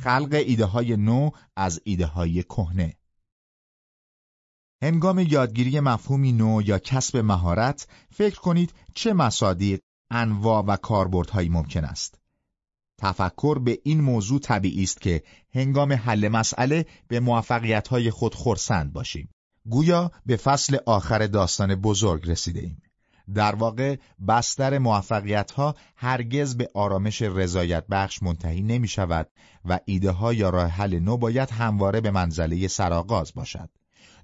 خلق ایده های نو از ایده های کهنه هنگام یادگیری مفهومی نو یا کسب مهارت فکر کنید چه مصادیق، انواع و کاربردهایی ممکن است. تفکر به این موضوع طبیعی است که هنگام حل مسئله به موفقیت‌های خود خورسند باشیم. گویا به فصل آخر داستان بزرگ رسیده ایم. در واقع بستر موفقیت ها هرگز به آرامش رضایت بخش منتهی نمی شود و ایده ها یا راه حل نو باید همواره به منزله سرآغاز باشد.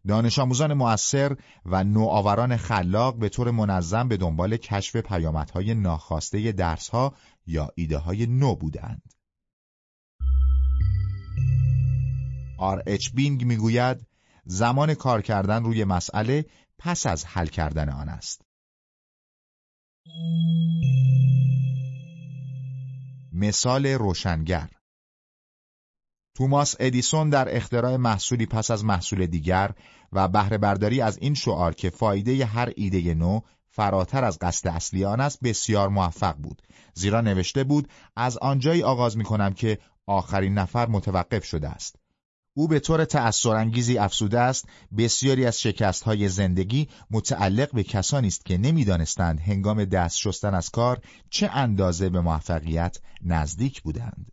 دانش آموزان مؤثر و نوآوران خلاق به طور منظم به دنبال کشف پیامدهای ناخواسته درسها یا ایده های نو بودند. آر اچ بینگ می‌گوید زمان کار کردن روی مسئله پس از حل کردن آن است. مثال روشنگر. توماس ادیسون در اختراع محصولی پس از محصول دیگر و بهره برداری از این شعار که فایده هر ایده نو فراتر از قصد اصلی آن است بسیار موفق بود. زیرا نوشته بود از آنجایی آغاز می کنم که آخرین نفر متوقف شده است. او به طور تأثیرانگیزی افسوده است بسیاری از شکستهای زندگی متعلق به کسانی است که نمی‌دانستند هنگام دست شستن از کار چه اندازه به موفقیت نزدیک بودند.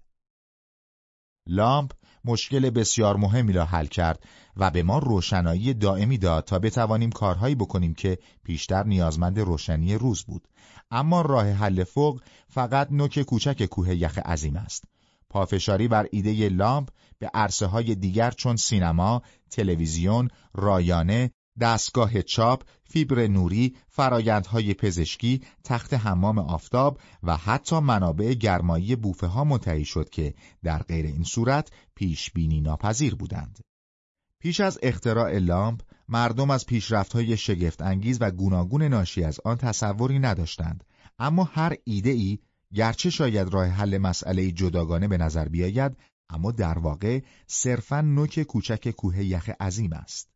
لامپ مشکل بسیار مهمی را حل کرد و به ما روشنایی دائمی داد تا بتوانیم کارهایی بکنیم که پیشتر نیازمند روشنی روز بود. اما راه حل فوق فقط نوک کوچک کوه یخ عظیم است. پافشاری بر ایده لامپ به عرصه های دیگر چون سینما، تلویزیون، رایانه، دستگاه چاپ، فیبر نوری، فرایندهای پزشکی، تخت حمام آفتاب و حتی منابع گرمایی بوفه ها منتهی شد که در غیر این صورت پیش بینی ناپذیر بودند. پیش از اختراع لامپ، مردم از پیشرفت‌های شگفت انگیز و گوناگون ناشی از آن تصوری نداشتند، اما هر ایده ای گرچه شاید راه حل مسئله جداگانه به نظر بیاید اما در واقع صرفا نوک کوچک کوه یخ عظیم است.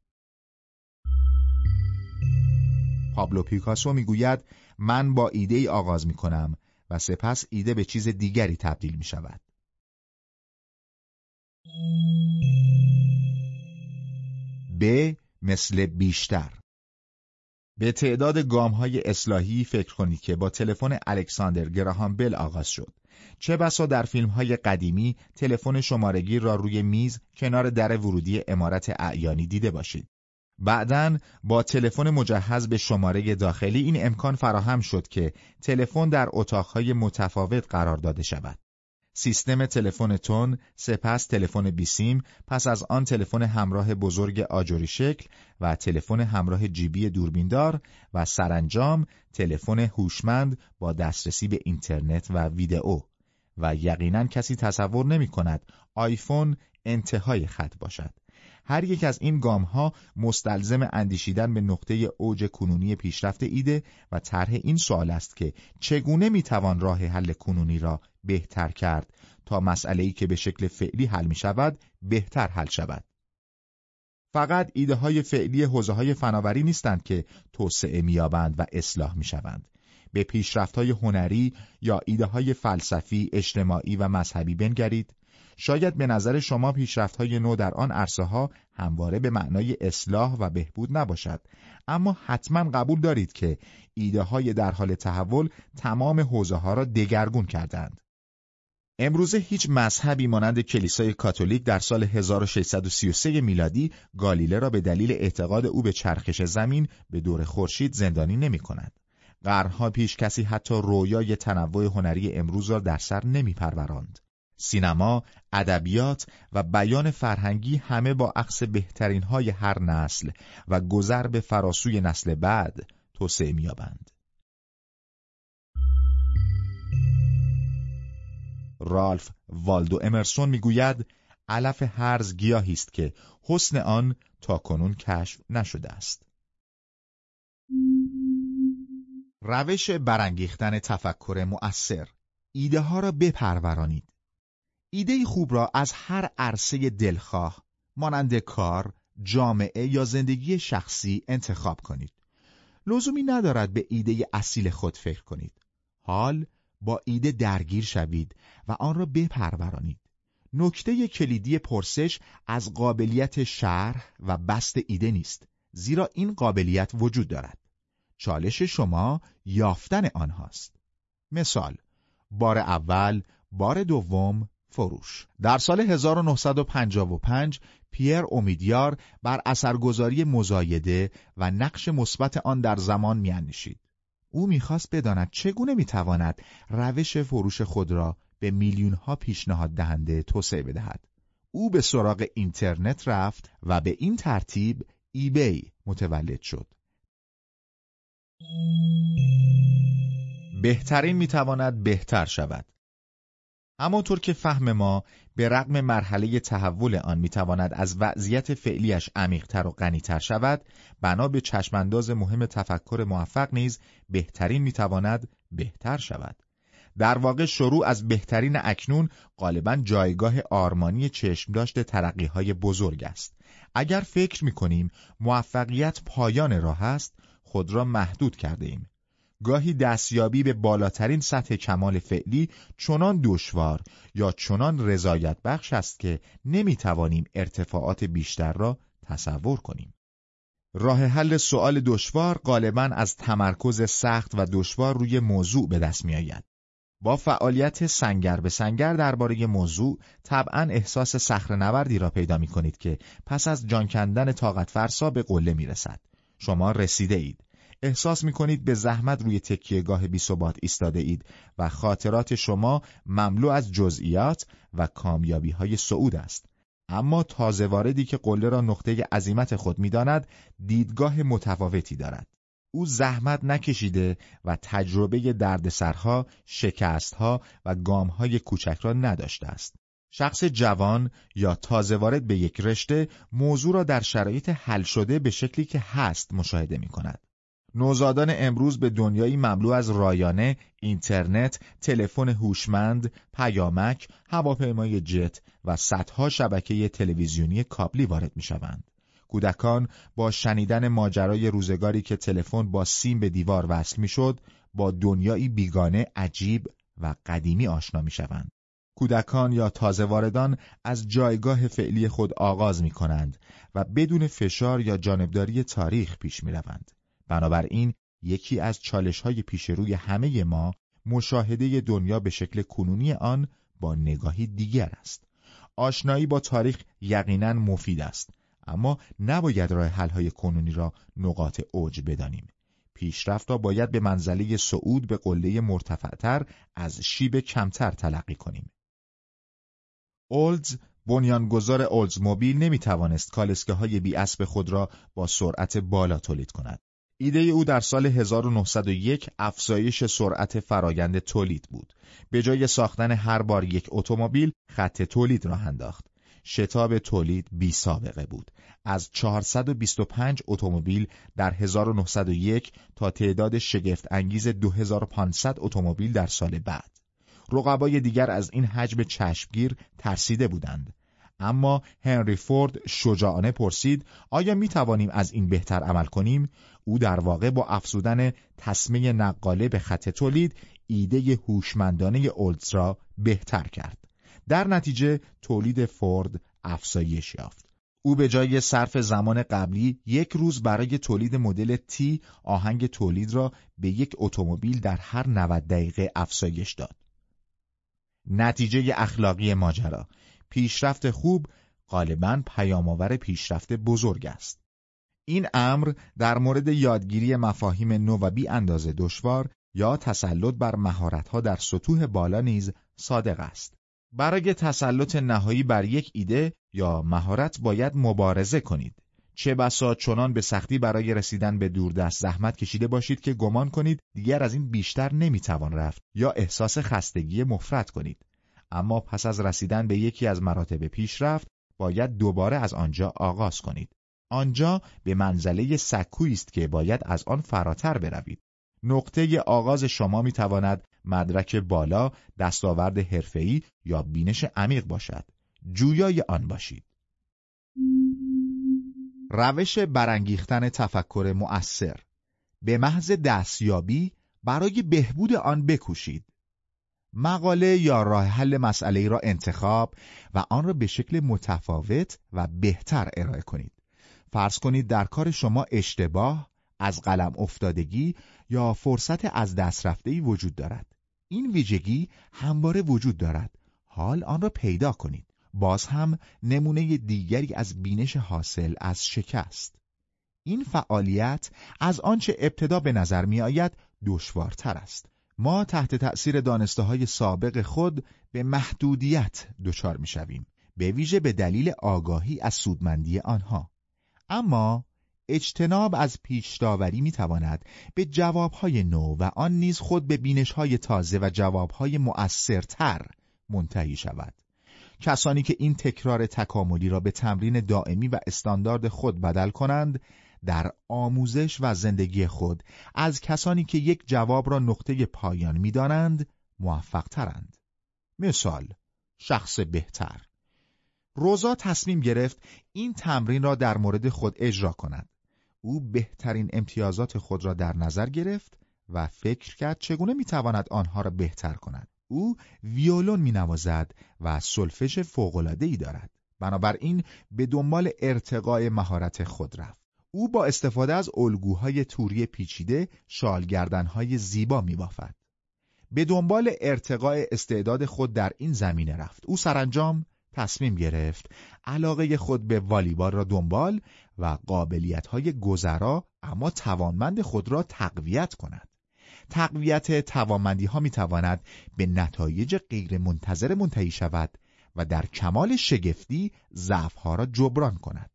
پابلو پیکاسو می‌گوید من با ایده ای آغاز می کنم و سپس ایده به چیز دیگری تبدیل می شود. ب مثل بیشتر به تعداد گام های اصلاحی فکر کنید که با تلفن الکساندر گراهام بل آغاز شد. چه بسا در فیلم های قدیمی تلفن شمارگی را روی میز کنار در ورودی امارت اعیانی دیده باشید. بعدا با تلفن مجهز به شماره داخلی این امکان فراهم شد که تلفن در اتاقهای متفاوت قرار داده شود. سیستم تلفن تون، سپس تلفن بیسیم، پس از آن تلفن همراه بزرگ آجوری شکل و تلفن همراه جیبی دوربیندار و سرانجام تلفن هوشمند با دسترسی به اینترنت و ویدئو و یقینا کسی تصور نمی کند آیفون انتهای خط باشد. هر یک از این گام ها مستلزم اندیشیدن به نقطه اوج کنونی پیشرفت ایده و طرح این سوال است که چگونه می‌توان راه حل کنونی را بهتر کرد تا مسئله ای که به شکل فعلی حل می شود بهتر حل شود. فقط ایده های فعلی حوزه های فناوری نیستند که توسعه میابند و اصلاح می‌شوند. به پیشرفت های هنری یا ایده های فلسفی، اجتماعی و مذهبی بنگرید شاید به نظر شما پیشرفت های نو در آن عرصه ها همواره به معنای اصلاح و بهبود نباشد اما حتما قبول دارید که ایده های در حال تحول تمام حوزه ها را دگرگون کردند امروزه هیچ مذهبی مانند کلیسای کاتولیک در سال 1633 میلادی گالیله را به دلیل اعتقاد او به چرخش زمین به دور خورشید زندانی نمی کند. قرنها پیش کسی حتی رویای تنوع هنری امروز را در سر نمی پروراند. سینما، ادبیات و بیان فرهنگی همه با عکس بهترین های هر نسل و گذر به فراسوی نسل بعد توسعه می‌یابند. رالف والدو امرسون می‌گوید علف هرز گیاهی است که حسن آن تا کنون کشف نشده است. روش برانگیختن تفکر مؤثر ایده ها را بپرورانید. ایده خوب را از هر عرصه دلخواه مانند کار، جامعه یا زندگی شخصی انتخاب کنید. لزومی ندارد به ایده اصیل خود فکر کنید. حال، با ایده درگیر شوید و آن را بپرورانید. نکته کلیدی پرسش از قابلیت شرح و بست ایده نیست زیرا این قابلیت وجود دارد. چالش شما یافتن آنهاست. مثال بار اول، بار دوم، فروش در سال 1955 پیر امیدیار بر اثرگذاری مزایده و نقش مثبت آن در زمان میاندیشید. او می‌خواست بداند چگونه می‌تواند روش فروش خود را به میلیون ها پیشنهاد دهنده توسعه بدهد. او به سراغ اینترنت رفت و به این ترتیب ایبی متولد شد. بهترین می‌تواند بهتر شود. همانطور که فهم ما به رغم مرحله تحول آن می‌تواند از وضعیت فعلیش عمیقتر و غنیتر شود بنا به چشمانداز مهم تفکر موفق نیز بهترین می‌تواند بهتر شود. در واقع شروع از بهترین اکنون غالبا جایگاه آرمانی چشم داشته ترقی های بزرگ است. اگر فکر می‌کنیم موفقیت پایان راه است خود را محدود کرده ایم. گاهی دستیابی به بالاترین سطح کمال فعلی چنان دشوار یا چنان رضایت بخش است که نمی‌توانیم ارتفاعات بیشتر را تصور کنیم. راه حل سؤال دشوار غالبا از تمرکز سخت و دشوار روی موضوع به دست می آید. با فعالیت سنگر به سنگر درباره موضوع طبعا احساس سخر نوردی را پیدا می کنید که پس از جان کندن طاقت فرسا به قله می رسد. شما رسیده اید. احساس می کنید به زحمت روی تکیهگاه بی ثبات ایستاده اید و خاطرات شما مملو از جزئیات و کامیابی های سعود است. اما تازه واردی که قله را نقطه عظیمت خود می‌داند دیدگاه متفاوتی دارد. او زحمت نکشیده و تجربه دردسرها، شکستها و گامهای کوچک را نداشته است. شخص جوان یا تازه وارد به یک رشته موضوع را در شرایط حل شده به شکلی که هست مشاهده می کند. نوزادان امروز به دنیایی مملو از رایانه، اینترنت، تلفن هوشمند، پیامک، هواپیمای جت و صدها شبکه تلویزیونی کابلی وارد می‌شوند. کودکان با شنیدن ماجرای روزگاری که تلفن با سیم به دیوار وصل می‌شد، با دنیایی بیگانه عجیب و قدیمی آشنا می‌شوند. کودکان یا تازه واردان از جایگاه فعلی خود آغاز می کنند و بدون فشار یا جانبداری تاریخ پیش می روند. بنابراین یکی از چالش های پیش روی همه ما مشاهده دنیا به شکل کنونی آن با نگاهی دیگر است. آشنایی با تاریخ یقینا مفید است اما نباید راه حل های کنونی را نقاط اوج بدانیم. پیشرفت را باید به منزله صعود به قله مرتفعتر از شیب کمتر تلقی کنیم. اولدز بنیانگذار اولدز موبیل نمی توانست کالسکه های بی اسب خود را با سرعت بالا تولید کند. ایده او در سال 1901 افزایش سرعت فرایند تولید بود. به جای ساختن هر بار یک اتومبیل، خط تولید را انداخت. شتاب تولید بی سابقه بود. از 425 اتومبیل در 1901 تا تعداد شگفت انگیز 2500 اتومبیل در سال بعد. رقبای دیگر از این حجم چشمگیر ترسیده بودند. اما هنری فورد شجاعانه پرسید آیا می توانیم از این بهتر عمل کنیم؟ او در واقع با افزودن تصمه نقاله به خط تولید ایده هوشمندانه اولدز را بهتر کرد. در نتیجه تولید فورد افزایش یافت. او به جای صرف زمان قبلی یک روز برای تولید مدل T آهنگ تولید را به یک اتومبیل در هر 90 دقیقه افزایش داد. نتیجه اخلاقی ماجرا پیشرفت خوب غالبا پیامآور پیشرفت بزرگ است. این امر در مورد یادگیری مفاهیم نو و بی اندازه دشوار یا تسلط بر مهارت‌ها در سطوح بالا نیز صادق است. برای تسلط نهایی بر یک ایده یا مهارت باید مبارزه کنید. چه بسا چنان به سختی برای رسیدن به دوردست زحمت کشیده باشید که گمان کنید دیگر از این بیشتر نمی‌توان رفت یا احساس خستگی مفرد کنید. اما پس از رسیدن به یکی از مراتب پیشرفت باید دوباره از آنجا آغاز کنید. آنجا به منزله سکویی است که باید از آن فراتر بروید. نقطه آغاز شما می تواند مدرک بالا، دستاورد حرفه‌ای یا بینش عمیق باشد. جویای آن باشید. روش برانگیختن تفکر مؤثر به محض دستیابی برای بهبود آن بکوشید. مقاله یا راه حل مسئله را انتخاب و آن را به شکل متفاوت و بهتر ارائه کنید. فرض کنید در کار شما اشتباه، از قلم افتادگی یا فرصت از دست رفته وجود دارد. این ویژگی همواره وجود دارد. حال آن را پیدا کنید. باز هم نمونه دیگری از بینش حاصل از شکست. این فعالیت از آنچه ابتدا به نظر می آید دشوارتر است. ما تحت تأثیر دانسته های سابق خود به محدودیت دچار می شویم. به ویژه به دلیل آگاهی از سودمندی آنها. اما اجتناب از پیش داوری می تواند به جوابهای نو و آن نیز خود به بینشهای تازه و جوابهای مؤثرتر منتهی شود. کسانی که این تکرار تکاملی را به تمرین دائمی و استاندارد خود بدل کنند در آموزش و زندگی خود از کسانی که یک جواب را نقطه پایان می‌دانند موفق ترند. مثال شخص بهتر روزا تصمیم گرفت این تمرین را در مورد خود اجرا کند. او بهترین امتیازات خود را در نظر گرفت و فکر کرد چگونه می‌تواند آنها را بهتر کند. او ویولون می نوازد و سلفش فوق‌العاده‌ای دارد. بنابراین به دنبال ارتقای مهارت خود رفت. او با استفاده از الگوهای توری پیچیده شالگردنهای زیبا می بافد. به دنبال ارتقای استعداد خود در این زمینه رفت. او سرانجام تصمیم گرفت علاقه خود به والیبال را دنبال و قابلیت‌های گذرا اما توانمند خود را تقویت کند. تقویت توانمندی ها می تواند به نتایج غیر منتظر منتهی شود و در کمال شگفتی ضعف را جبران کند.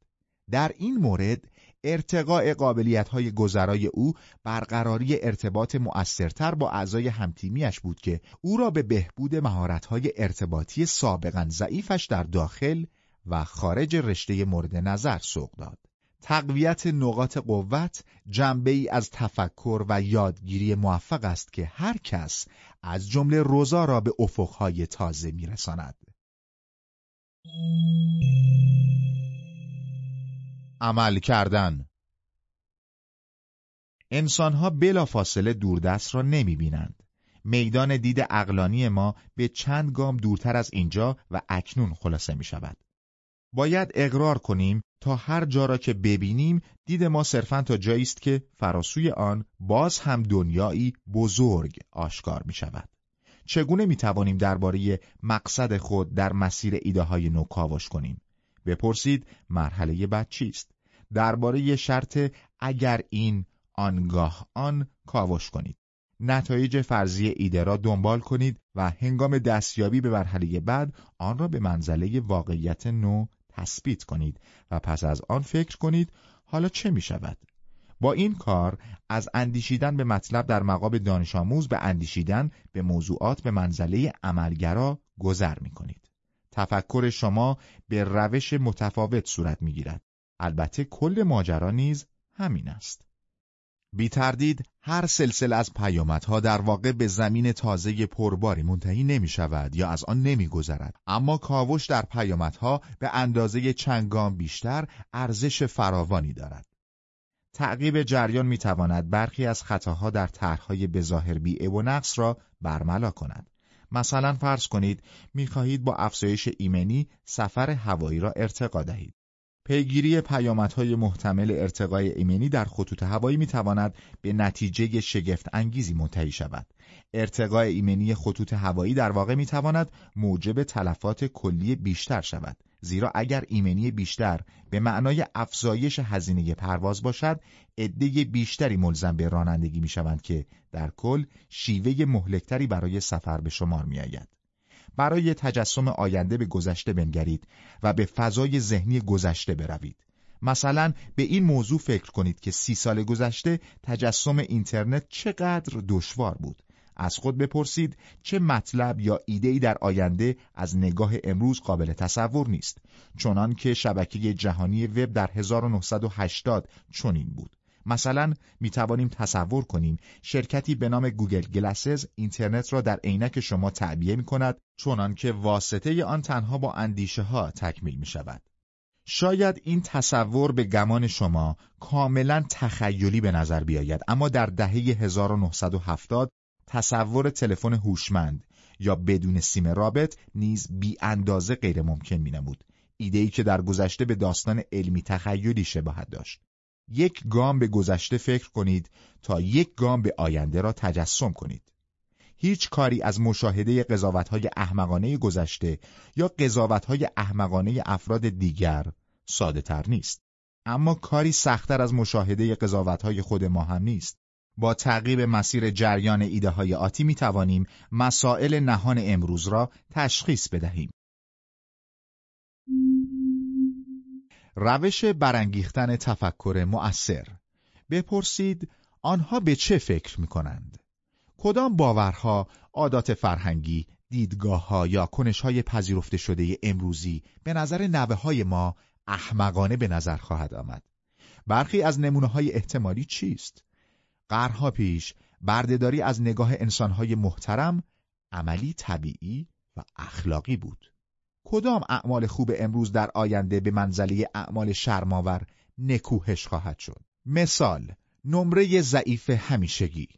در این مورد ارتقاء قابلیت های گذرای او برقراری ارتباط مؤثرتر با اعضای همتیمیش بود که او را به بهبود مهارت های ارتباطی سابقا ضعیفش در داخل و خارج رشته مورد نظر سوق داد. تقویت نقاط قوت جنبه ای از تفکر و یادگیری موفق است که هر کس از جمله روزا را به افقهای تازه میرساند. عمل کردن انسانها بلافاصله دوردست را نمی بینند. میدان دید اقلانی ما به چند گام دورتر از اینجا و اکنون خلاصه می شود. باید اقرار کنیم تا هر جا را که ببینیم دید ما صرفا تا جایی است که فراسوی آن باز هم دنیایی بزرگ آشکار می شود. چگونه می توانیم درباره مقصد خود در مسیر ایده های نو کاوش کنیم؟ بپرسید مرحله بعد چیست؟ درباره شرط اگر این آنگاه آن کاوش کنید. نتایج فرضی ایده را دنبال کنید و هنگام دستیابی به مرحله بعد آن را به منزله واقعیت نو تثبیت کنید و پس از آن فکر کنید حالا چه می شود؟ با این کار از اندیشیدن به مطلب در مقام دانش آموز به اندیشیدن به موضوعات به منزله عملگرا گذر می کنید. تفکر شما به روش متفاوت صورت می گیرد. البته کل ماجرا نیز همین است. بی تردید هر سلسله از پیامدها در واقع به زمین تازه پرباری منتهی نمی شود یا از آن نمی گذرد. اما کاوش در پیامدها به اندازه چنگام بیشتر ارزش فراوانی دارد. تعقیب جریان می تواند برخی از خطاها در طرحهای بظاهر بیعه و نقص را برملا کند. مثلا فرض کنید می خواهید با افزایش ایمنی سفر هوایی را ارتقا دهید. پیگیری پیامدهای محتمل ارتقای ایمنی در خطوط هوایی می‌تواند به نتیجه شگفت انگیزی منتهی شود. ارتقای ایمنی خطوط هوایی در واقع می‌تواند موجب تلفات کلی بیشتر شود. زیرا اگر ایمنی بیشتر به معنای افزایش هزینه پرواز باشد، عده بیشتری ملزم به رانندگی می‌شوند که در کل شیوه مهلکتری برای سفر به شمار میآید. برای تجسم آینده به گذشته بنگرید و به فضای ذهنی گذشته بروید. مثلا به این موضوع فکر کنید که سی سال گذشته تجسم اینترنت چقدر دشوار بود. از خود بپرسید چه مطلب یا ایده‌ای در آینده از نگاه امروز قابل تصور نیست چنان که شبکه جهانی وب در 1980 چنین بود مثلا می توانیم تصور کنیم شرکتی به نام گوگل گلاسز اینترنت را در عینک شما تعبیه می کند چونان که واسطه آن تنها با اندیشه ها تکمیل می شود. شاید این تصور به گمان شما کاملا تخیلی به نظر بیاید اما در دهه 1970 تصور تلفن هوشمند یا بدون سیم رابط نیز بی اندازه غیر ممکن می نمود. ایده‌ای که در گذشته به داستان علمی تخیلی شباهت داشت. یک گام به گذشته فکر کنید تا یک گام به آینده را تجسم کنید. هیچ کاری از مشاهده قضاوت‌های احمقانه گذشته یا قضاوت‌های احمقانه افراد دیگر ساده تر نیست. اما کاری سختتر از مشاهده قضاوت‌های خود ما هم نیست. با تعقیب مسیر جریان ایده های آتی می توانیم مسائل نهان امروز را تشخیص بدهیم. روش برانگیختن تفکر مؤثر بپرسید آنها به چه فکر می کنند؟ کدام باورها، عادات فرهنگی، دیدگاه ها یا کنش های پذیرفته شده امروزی به نظر نوه های ما احمقانه به نظر خواهد آمد؟ برخی از نمونه های احتمالی چیست؟ قرها پیش بردهداری از نگاه انسانهای محترم عملی طبیعی و اخلاقی بود. کدام اعمال خوب امروز در آینده به منزله اعمال شرماور نکوهش خواهد شد؟ مثال نمره ضعیف همیشگی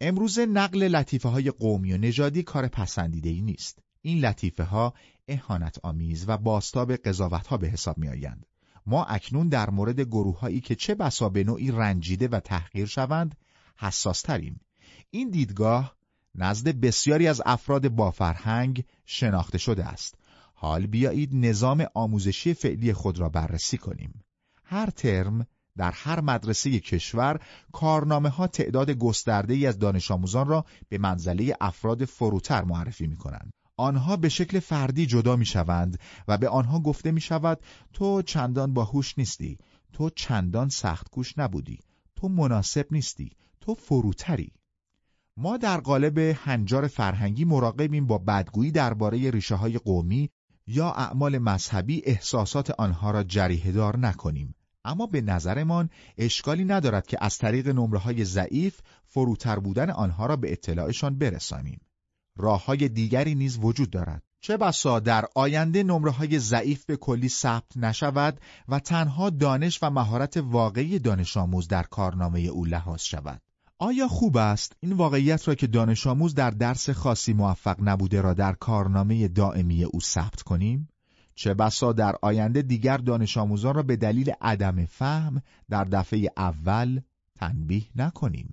امروز نقل لطیفه های قومی و نژادی کار پسندیده ای نیست. این لطیفه ها اهانت آمیز و باستاب قضاوت ها به حساب می آیند. ما اکنون در مورد گروه هایی که چه بسا به نوعی رنجیده و تحقیر شوند حساس تریم. این دیدگاه نزد بسیاری از افراد با فرهنگ شناخته شده است. حال بیایید نظام آموزشی فعلی خود را بررسی کنیم. هر ترم در هر مدرسه کشور کارنامه ها تعداد گسترده ای از دانش آموزان را به منزله افراد فروتر معرفی می کنند. آنها به شکل فردی جدا می شوند و به آنها گفته می شود تو چندان باهوش نیستی تو چندان سخت کوش نبودی تو مناسب نیستی تو فروتری. ما در قالب هنجار فرهنگی مراقبیم با بدگویی درباره ریشه های قومی یا اعمال مذهبی احساسات آنها را جریه دار نکنیم. اما به نظرمان اشکالی ندارد که از طریق نمره های ضعیف فروتر بودن آنها را به اطلاعشان برسانیم. راه های دیگری نیز وجود دارد. چه بسا در آینده نمره های ضعیف به کلی ثبت نشود و تنها دانش و مهارت واقعی دانش آموز در کارنامه او لحاظ شود. آیا خوب است این واقعیت را که دانش آموز در درس خاصی موفق نبوده را در کارنامه دائمی او ثبت کنیم؟ چه بسا در آینده دیگر دانش آموزان را به دلیل عدم فهم در دفعه اول تنبیه نکنیم.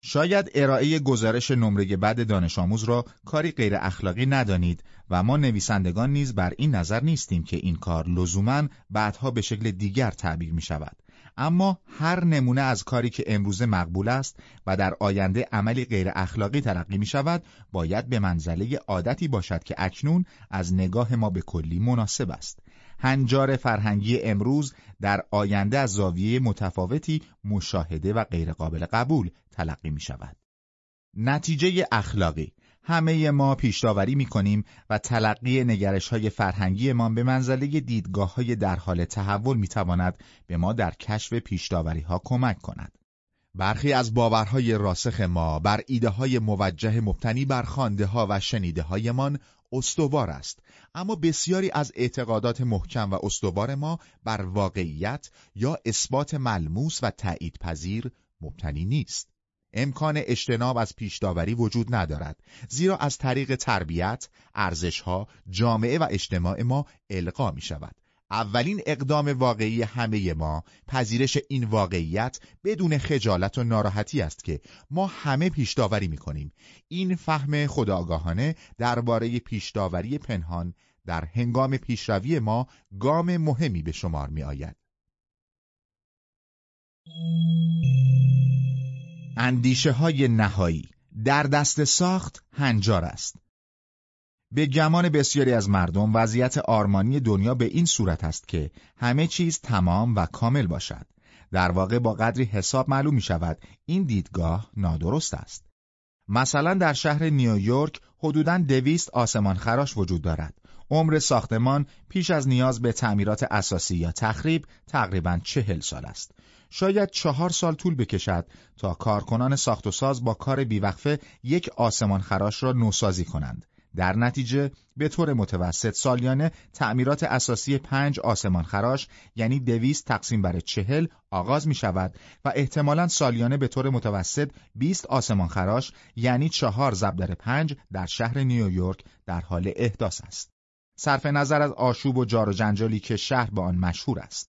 شاید ارائه گزارش نمره بد دانش آموز را کاری غیر اخلاقی ندانید و ما نویسندگان نیز بر این نظر نیستیم که این کار لزوما بعدها به شکل دیگر تعبیر می شود. اما هر نمونه از کاری که امروزه مقبول است و در آینده عملی غیر اخلاقی تلقی می شود باید به منزله عادتی باشد که اکنون از نگاه ما به کلی مناسب است. هنجار فرهنگی امروز در آینده از زاویه متفاوتی مشاهده و غیرقابل قبول تلقی می شود. نتیجه اخلاقی همه ما پیشداوری می کنیم و تلقی نگرش های فرهنگی ما به منزله دیدگاه های در حال تحول می تواند به ما در کشف پیشداوری ها کمک کند. برخی از باورهای راسخ ما بر ایده های موجه مبتنی بر خانده ها و شنیده هایمان استوار است اما بسیاری از اعتقادات محکم و استوار ما بر واقعیت یا اثبات ملموس و تایید پذیر مبتنی نیست امکان اجتناب از پیشداوری وجود ندارد زیرا از طریق تربیت، ارزشها، جامعه و اجتماع ما القا می شود اولین اقدام واقعی همه ما پذیرش این واقعیت بدون خجالت و ناراحتی است که ما همه پیشداوری می‌کنیم این فهم خداگاهانه درباره پیشداوری پنهان در هنگام پیشروی ما گام مهمی به شمار می آید. اندیشه های نهایی در دست ساخت هنجار است به گمان بسیاری از مردم وضعیت آرمانی دنیا به این صورت است که همه چیز تمام و کامل باشد. در واقع با قدری حساب معلوم می شود این دیدگاه نادرست است. مثلا در شهر نیویورک حدوداً دویست آسمان خراش وجود دارد. عمر ساختمان پیش از نیاز به تعمیرات اساسی یا تخریب تقریبا چهل سال است. شاید چهار سال طول بکشد تا کارکنان ساخت و ساز با کار بیوقفه یک آسمان خراش را نوسازی کنند. در نتیجه به طور متوسط سالیانه تعمیرات اساسی پنج آسمان خراش یعنی دویست تقسیم بر چهل آغاز می شود و احتمالا سالیانه به طور متوسط 20 آسمان خراش یعنی چهار ضرب در پنج در شهر نیویورک در حال احداث است. صرف نظر از آشوب و جار و جنجالی که شهر به آن مشهور است.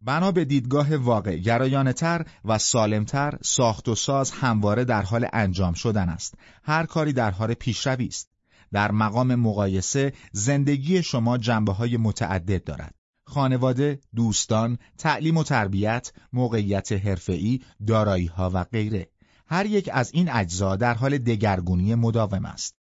بنا به دیدگاه واقع گرایانه تر و سالمتر ساخت و ساز همواره در حال انجام شدن است. هر کاری در حال پیشروی است. در مقام مقایسه زندگی شما جنبه های متعدد دارد. خانواده، دوستان، تعلیم و تربیت، موقعیت حرفه‌ای، دارایی‌ها و غیره. هر یک از این اجزا در حال دگرگونی مداوم است.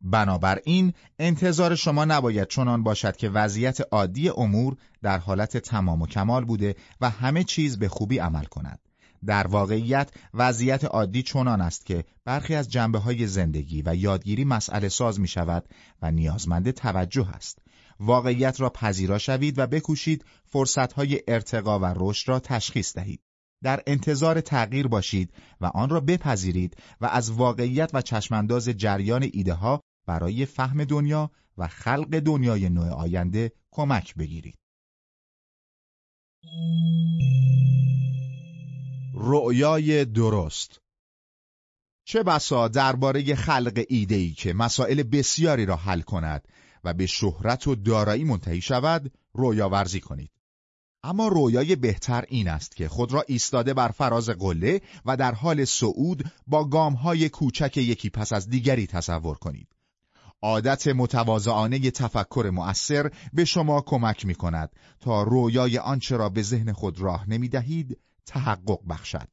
بنابراین انتظار شما نباید چنان باشد که وضعیت عادی امور در حالت تمام و کمال بوده و همه چیز به خوبی عمل کند. در واقعیت وضعیت عادی چنان است که برخی از جنبه های زندگی و یادگیری مسئله ساز می شود و نیازمند توجه است. واقعیت را پذیرا شوید و بکوشید فرصت های ارتقا و رشد را تشخیص دهید. در انتظار تغییر باشید و آن را بپذیرید و از واقعیت و چشمانداز جریان ایده ها برای فهم دنیا و خلق دنیای نوع آینده کمک بگیرید. رؤیای درست چه بسا درباره خلق ایده‌ای که مسائل بسیاری را حل کند و به شهرت و دارایی منتهی شود رویا ورزی کنید. اما رویای بهتر این است که خود را ایستاده بر فراز قله و در حال صعود با گامهای کوچک یکی پس از دیگری تصور کنید. عادت متواضعانه تفکر مؤثر به شما کمک می کند تا رویای آنچه را به ذهن خود راه نمی دهید تحقق بخشد.